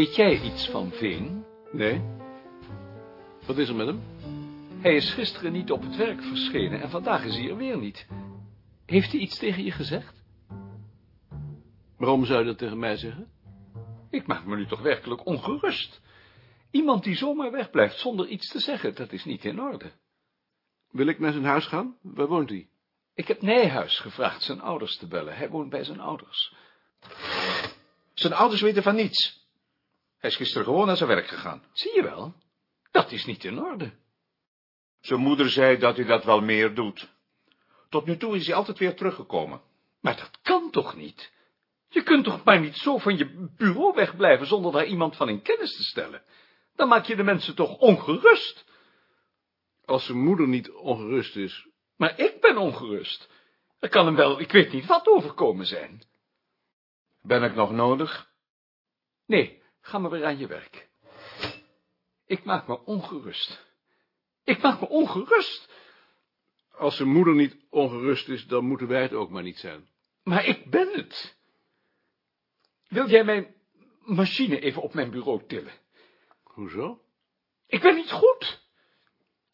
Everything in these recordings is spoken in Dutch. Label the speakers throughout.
Speaker 1: Weet jij iets van Veen?
Speaker 2: Nee. Wat is er met hem?
Speaker 1: Hij is gisteren niet op het werk verschenen en vandaag is hij er weer niet. Heeft hij iets tegen je gezegd?
Speaker 2: Waarom zou je dat tegen mij zeggen?
Speaker 1: Ik maak me nu toch werkelijk ongerust. Iemand die zomaar wegblijft zonder iets te zeggen, dat is niet in orde.
Speaker 2: Wil ik naar zijn huis gaan? Waar woont hij?
Speaker 1: Ik heb Nijhuis gevraagd zijn ouders te bellen. Hij woont bij zijn ouders.
Speaker 3: Zijn ouders weten van niets. Hij is gisteren gewoon naar zijn werk gegaan.
Speaker 1: Zie je wel? Dat is niet in orde.
Speaker 3: Zijn moeder zei dat hij dat wel meer doet. Tot nu toe is hij altijd weer teruggekomen.
Speaker 1: Maar dat kan toch niet? Je kunt toch maar niet zo van je bureau wegblijven zonder daar iemand van in kennis te stellen? Dan maak je de mensen toch ongerust?
Speaker 2: Als zijn moeder niet ongerust is.
Speaker 1: Maar ik ben ongerust. Er kan hem wel, ik weet niet wat, overkomen zijn.
Speaker 3: Ben ik nog nodig?
Speaker 1: Nee, ga maar weer aan je werk. Ik maak me ongerust. Ik maak me ongerust.
Speaker 2: Als zijn moeder niet ongerust is, dan moeten wij het ook maar niet zijn.
Speaker 1: Maar ik ben het. Wil jij mijn machine even op mijn bureau tillen?
Speaker 2: Hoezo?
Speaker 1: Ik ben niet goed.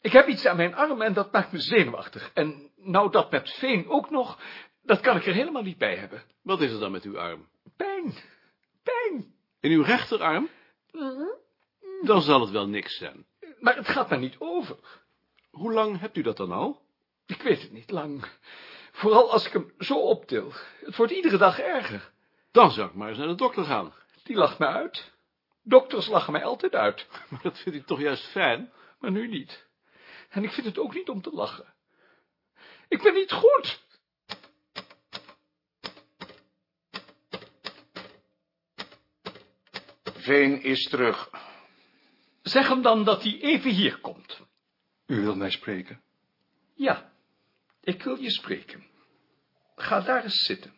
Speaker 1: Ik heb iets aan mijn arm en dat maakt me zenuwachtig. En nou dat met veen ook nog, dat kan ik er helemaal niet bij hebben.
Speaker 2: Wat is er dan met uw arm?
Speaker 1: Pijn. Pijn.
Speaker 2: In uw rechterarm? Dan zal het wel niks zijn.
Speaker 1: Maar het gaat maar niet over.
Speaker 2: Hoe lang hebt u dat dan al?
Speaker 1: Ik weet het niet lang. Vooral als ik hem zo optil. Het wordt iedere dag erger.
Speaker 2: Dan zou ik maar eens naar de dokter gaan.
Speaker 1: Die lacht me uit. Dokters lachen mij altijd uit.
Speaker 2: Maar dat vindt u toch juist fijn?
Speaker 1: Maar nu niet. En ik vind het ook niet om te lachen. Ik ben niet goed.
Speaker 3: Veen is terug.
Speaker 1: Zeg hem dan dat hij even hier komt.
Speaker 4: U wilt mij spreken?
Speaker 1: Ja, ik wil je spreken. Ga daar eens zitten.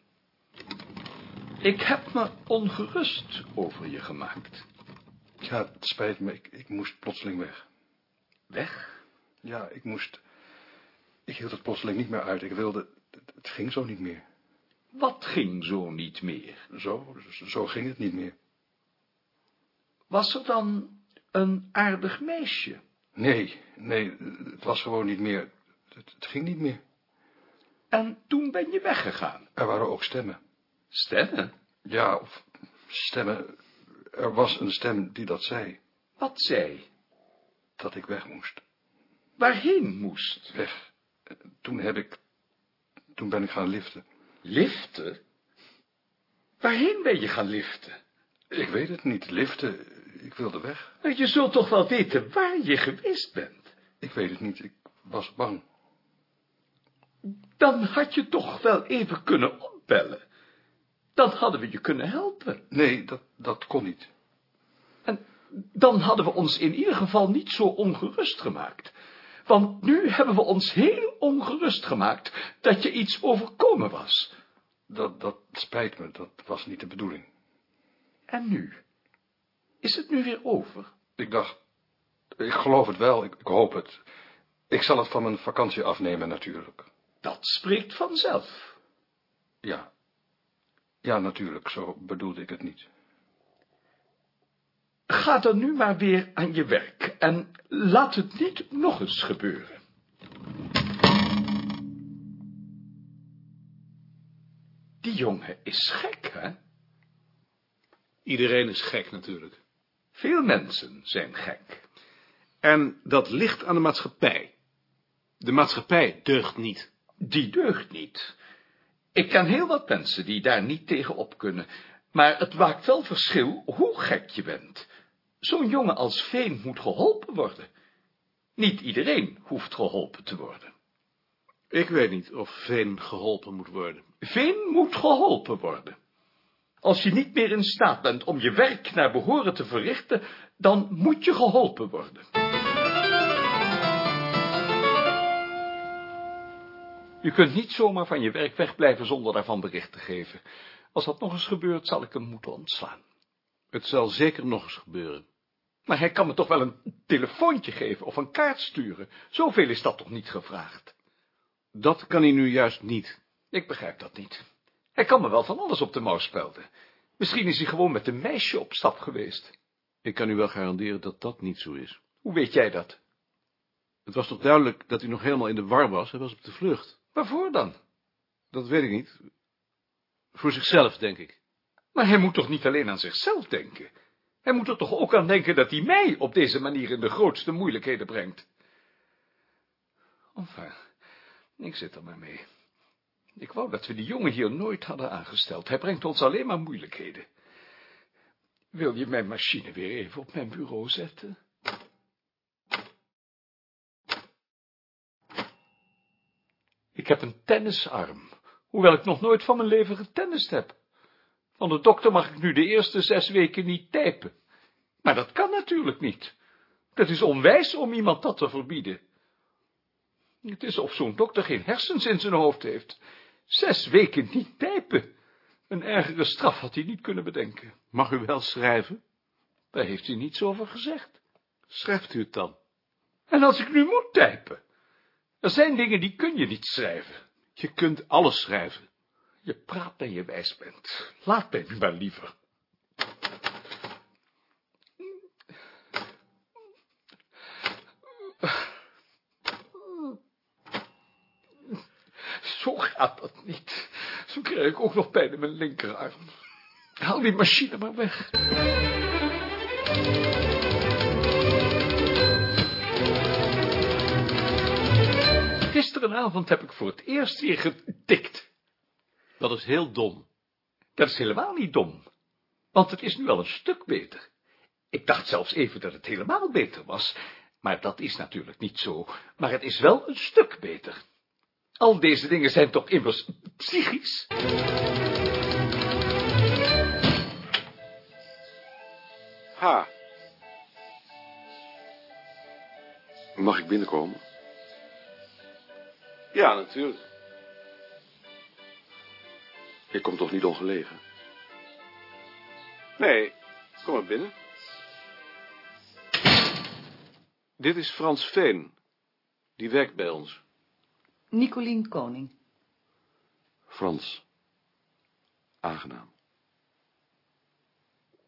Speaker 1: Ik heb me ongerust over je gemaakt.
Speaker 4: Ja, het spijt me. Ik, ik moest plotseling weg.
Speaker 1: Weg?
Speaker 4: Ja, ik moest... Ik hield het plotseling niet meer uit. Ik wilde... Het, het ging zo niet meer.
Speaker 1: Wat ging zo niet meer?
Speaker 4: Zo, zo ging het niet meer.
Speaker 1: Was er dan een aardig meisje?
Speaker 4: Nee, nee, het was gewoon niet meer. Het, het ging niet meer.
Speaker 1: En toen ben je weggegaan?
Speaker 4: Er waren ook stemmen.
Speaker 1: Stemmen?
Speaker 4: Ja, of stemmen. Er was een stem die dat zei.
Speaker 1: Wat zei?
Speaker 4: Dat ik weg moest.
Speaker 1: Waarheen moest?
Speaker 4: Weg. Toen heb ik... Toen ben ik gaan liften.
Speaker 1: Liften? Waarheen ben je gaan liften?
Speaker 4: Ik weet het niet. Liften. Ik wilde weg.
Speaker 1: Je zult toch wel weten waar je geweest bent?
Speaker 4: Ik weet het niet. Ik was bang.
Speaker 1: Dan had je toch wel even kunnen opbellen. Dan hadden we je kunnen helpen.
Speaker 4: Nee, dat, dat kon niet.
Speaker 1: En dan hadden we ons in ieder geval niet zo ongerust gemaakt. Want nu hebben we ons heel ongerust gemaakt dat je iets overkomen was.
Speaker 4: Dat, dat spijt me. Dat was niet de bedoeling.
Speaker 1: En nu? Is het nu weer over?
Speaker 4: Ik dacht... Ik geloof het wel. Ik, ik hoop het. Ik zal het van mijn vakantie afnemen, natuurlijk.
Speaker 1: Dat spreekt vanzelf.
Speaker 4: Ja. Ja, natuurlijk. Zo bedoelde ik het niet.
Speaker 1: Ga dan nu maar weer aan je werk en laat het niet nog eens gebeuren. Die jongen is gek, hè?
Speaker 2: Iedereen is gek natuurlijk.
Speaker 1: Veel mensen zijn gek.
Speaker 2: En dat ligt aan de maatschappij. De maatschappij deugt niet.
Speaker 1: Die deugt niet. Ik ken heel wat mensen die daar niet tegen op kunnen, maar het maakt wel verschil hoe gek je bent. Zo'n jongen als Veen moet geholpen worden. Niet iedereen hoeft geholpen te worden.
Speaker 2: Ik weet niet of Veen geholpen moet worden.
Speaker 1: Veen moet geholpen worden. Als je niet meer in staat bent om je werk naar behoren te verrichten, dan moet je geholpen worden. Je kunt niet zomaar van je werk wegblijven zonder daarvan bericht te geven. Als dat nog eens gebeurt, zal ik hem moeten ontslaan.
Speaker 2: Het zal zeker nog eens gebeuren.
Speaker 1: Maar hij kan me toch wel een telefoontje geven of een kaart sturen. Zoveel is dat toch niet gevraagd?
Speaker 2: Dat kan hij nu juist niet.
Speaker 1: Ik begrijp dat niet. Hij kan me wel van alles op de mouw spelden. Misschien is hij gewoon met een meisje op stap geweest.
Speaker 2: Ik kan u wel garanderen dat dat niet zo is.
Speaker 1: Hoe weet jij dat?
Speaker 2: Het was toch duidelijk dat u nog helemaal in de war was? Hij was op de vlucht.
Speaker 1: Waarvoor dan?
Speaker 2: Dat weet ik niet. Voor zichzelf, denk ik.
Speaker 1: Maar hij moet toch niet alleen aan zichzelf denken? Hij moet er toch ook aan denken dat hij mij op deze manier in de grootste moeilijkheden brengt? Enfin, ik zit er maar mee. Ik wou dat we die jongen hier nooit hadden aangesteld. Hij brengt ons alleen maar moeilijkheden. Wil je mijn machine weer even op mijn bureau zetten? Ik heb een tennisarm, hoewel ik nog nooit van mijn leven getennist heb. Van de dokter mag ik nu de eerste zes weken niet typen. Maar dat kan natuurlijk niet. Dat is onwijs om iemand dat te verbieden. Het is of zo'n dokter geen hersens in zijn hoofd heeft. Zes weken niet typen. Een ergere straf had hij niet kunnen bedenken.
Speaker 2: Mag u wel schrijven?
Speaker 1: Daar heeft hij niets over gezegd.
Speaker 2: Schrijft u het dan?
Speaker 1: En als ik nu moet typen? Er zijn dingen die kun je niet schrijven.
Speaker 2: Je kunt alles schrijven.
Speaker 1: Je praat en je wijs bent. Laat mij nu maar liever. Zo gaat dat niet. Zo krijg ik ook nog pijn in mijn linkerarm. Haal die machine maar weg. Gisterenavond heb ik voor het eerst weer getikt.
Speaker 2: Dat is heel dom.
Speaker 1: Dat is helemaal niet dom, want het is nu al een stuk beter. Ik dacht zelfs even dat het helemaal beter was, maar dat is natuurlijk niet zo, maar het is wel een stuk beter. Al deze dingen zijn toch immers psychisch?
Speaker 4: Ha. Mag ik binnenkomen?
Speaker 2: Ja, natuurlijk.
Speaker 4: Ik kom toch niet ongelegen?
Speaker 2: Nee, kom maar binnen. Dit is Frans Veen. Die werkt bij ons.
Speaker 5: Nicolien Koning.
Speaker 4: Frans. Aangenaam.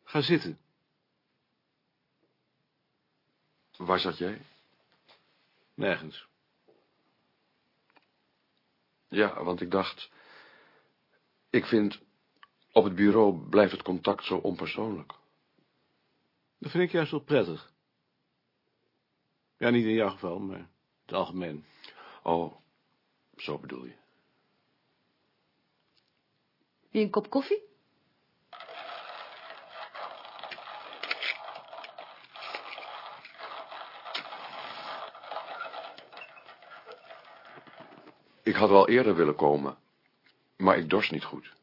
Speaker 2: Ga zitten.
Speaker 4: Waar zat jij?
Speaker 2: Nergens.
Speaker 4: Ja, want ik dacht... Ik vind... Op het bureau blijft het contact zo onpersoonlijk.
Speaker 2: Dat vind ik juist wel prettig. Ja, niet in jouw geval, maar in het algemeen.
Speaker 4: Oh, zo bedoel je.
Speaker 5: Wil je een kop koffie?
Speaker 4: Ik had wel eerder willen komen, maar ik dorst niet goed.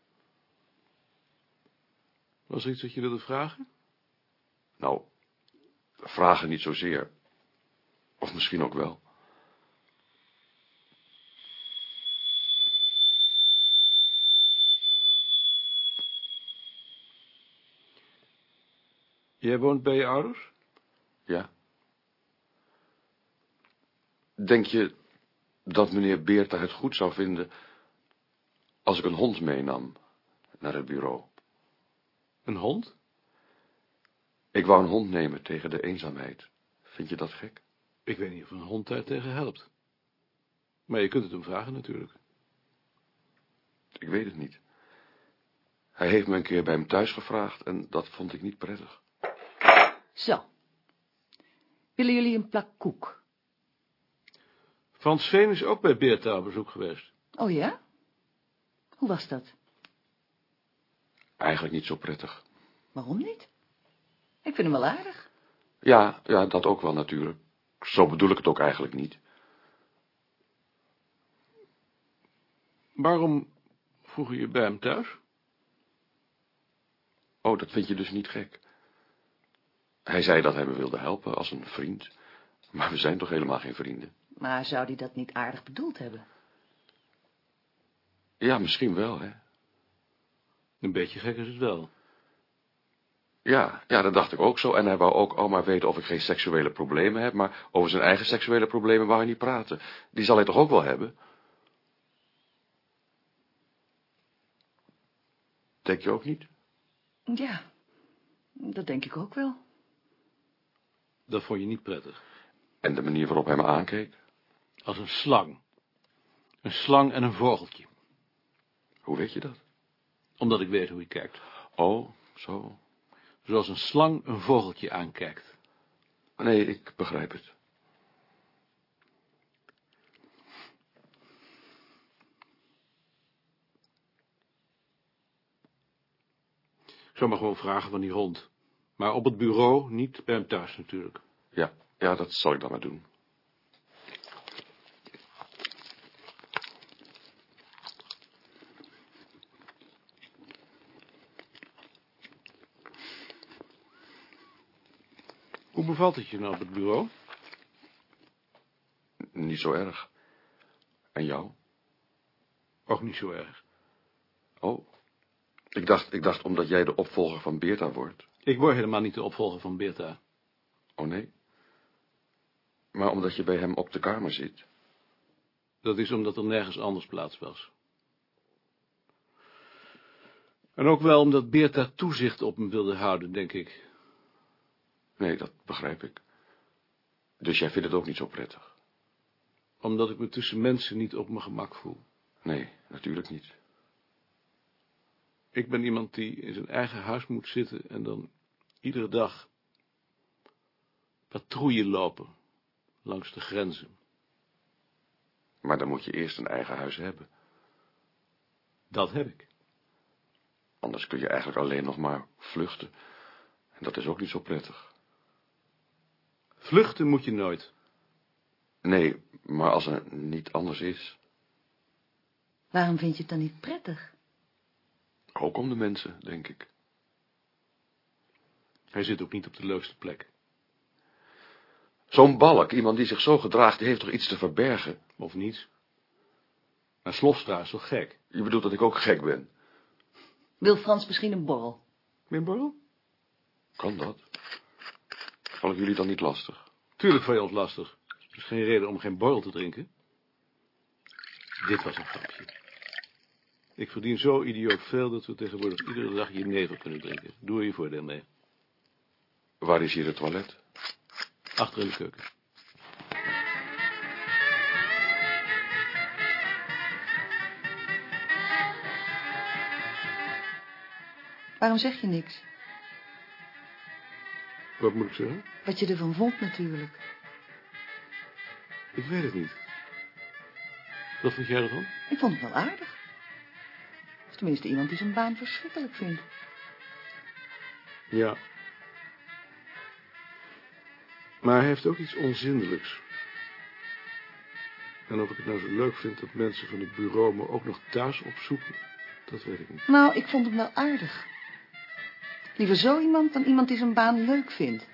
Speaker 2: Was er iets dat je wilde vragen?
Speaker 4: Nou, vragen niet zozeer. Of misschien ook wel.
Speaker 2: Jij woont bij je ouders?
Speaker 4: Ja. Denk je dat meneer Beerta het goed zou vinden als ik een hond meenam naar het bureau?
Speaker 2: Een hond?
Speaker 4: Ik wou een hond nemen tegen de eenzaamheid. Vind je dat gek?
Speaker 2: Ik weet niet of een hond daar tegen helpt. Maar je kunt het hem vragen natuurlijk.
Speaker 4: Ik weet het niet. Hij heeft me een keer bij hem thuis gevraagd en dat vond ik niet prettig.
Speaker 5: Zo. Willen jullie een plak koek?
Speaker 2: Frans Veen is ook bij Beerta op bezoek geweest.
Speaker 5: Oh ja? Hoe was dat?
Speaker 4: Eigenlijk niet zo prettig.
Speaker 5: Waarom niet? Ik vind hem wel aardig.
Speaker 4: Ja, ja, dat ook wel natuurlijk. Zo bedoel ik het ook eigenlijk niet.
Speaker 2: Waarom vroeg je bij hem thuis?
Speaker 4: Oh, dat vind je dus niet gek. Hij zei dat hij me wilde helpen als een vriend. Maar we zijn toch helemaal geen vrienden?
Speaker 5: Maar zou hij dat niet aardig bedoeld hebben?
Speaker 4: Ja, misschien wel, hè.
Speaker 2: Een beetje gek is het wel.
Speaker 4: Ja, ja, dat dacht ik ook zo. En hij wou ook al maar weten of ik geen seksuele problemen heb, maar over zijn eigen seksuele problemen wou hij niet praten. Die zal hij toch ook wel hebben? Denk je ook niet?
Speaker 5: Ja, dat denk ik ook wel.
Speaker 2: Dat vond je niet prettig.
Speaker 4: En de manier waarop hij me aankeek?
Speaker 2: Als een slang. Een slang en een vogeltje.
Speaker 4: Hoe weet je dat?
Speaker 2: Omdat ik weet hoe hij kijkt.
Speaker 4: Oh, zo.
Speaker 2: Zoals een slang een vogeltje aankijkt.
Speaker 4: Nee, ik begrijp het.
Speaker 2: Ik zou maar gewoon vragen van die hond. Maar op het bureau, niet bij hem thuis natuurlijk.
Speaker 4: Ja, ja, dat zal ik dan maar doen.
Speaker 2: Hoe bevalt het je nou op het bureau?
Speaker 4: N- Niet zo erg. En jou?
Speaker 2: Ook niet zo erg.
Speaker 4: Oh. Ik dacht, ik dacht omdat jij de opvolger van Beerta wordt.
Speaker 2: Ik word helemaal niet de opvolger van Beerta.
Speaker 4: Oh nee? Maar omdat je bij hem op de kamer zit.
Speaker 2: Dat is omdat er nergens anders plaats was. En ook wel omdat Beerta toezicht op me wilde houden, denk ik.
Speaker 4: Nee, dat begrijp ik. Dus jij vindt het ook niet zo prettig?
Speaker 2: Omdat ik me tussen mensen niet op mijn gemak voel.
Speaker 4: Nee, natuurlijk niet.
Speaker 2: Ik ben iemand die in zijn eigen huis moet zitten en dan iedere dag patrouille lopen langs de grenzen.
Speaker 4: Maar dan moet je eerst een eigen huis hebben.
Speaker 2: Dat heb ik.
Speaker 4: Anders kun je eigenlijk alleen nog maar vluchten. En dat is ook niet zo prettig.
Speaker 2: Vluchten moet je nooit.
Speaker 4: Nee, maar als er niet anders is.
Speaker 5: Waarom vind je het dan niet prettig?
Speaker 4: Ook om de mensen, denk ik.
Speaker 2: Hij zit ook niet op de leukste plek.
Speaker 4: Zo'n balk, iemand die zich zo gedraagt, die heeft toch iets te verbergen?
Speaker 2: Of niet? Maar Slofstra is toch gek?
Speaker 4: Je bedoelt dat ik ook gek ben?
Speaker 5: Wil Frans misschien een borrel?
Speaker 2: Meer borrel?
Speaker 4: Kan dat? Val ik jullie dan niet lastig?
Speaker 2: Tuurlijk van je ons lastig. Er is geen reden om geen borrel te drinken. Dit was een grapje. Ik verdien zo idioot veel dat we tegenwoordig iedere dag jenever kunnen drinken. Doe er je voordeel mee.
Speaker 4: Waar is hier het toilet?
Speaker 2: Achter in de keuken.
Speaker 5: Waarom zeg je niks?
Speaker 2: Wat moet ik zeggen?
Speaker 5: Wat je ervan vond natuurlijk.
Speaker 2: Ik weet het niet. Wat vind jij ervan?
Speaker 5: Ik vond het wel aardig. Of tenminste iemand die zijn baan verschrikkelijk vindt.
Speaker 2: Ja. Maar hij heeft ook iets onzindelijks. En of ik het nou zo leuk vind dat mensen van het bureau me ook nog thuis opzoeken, dat weet ik niet.
Speaker 5: Nou, ik vond hem wel aardig. Liever zo iemand dan iemand die zijn baan leuk vindt.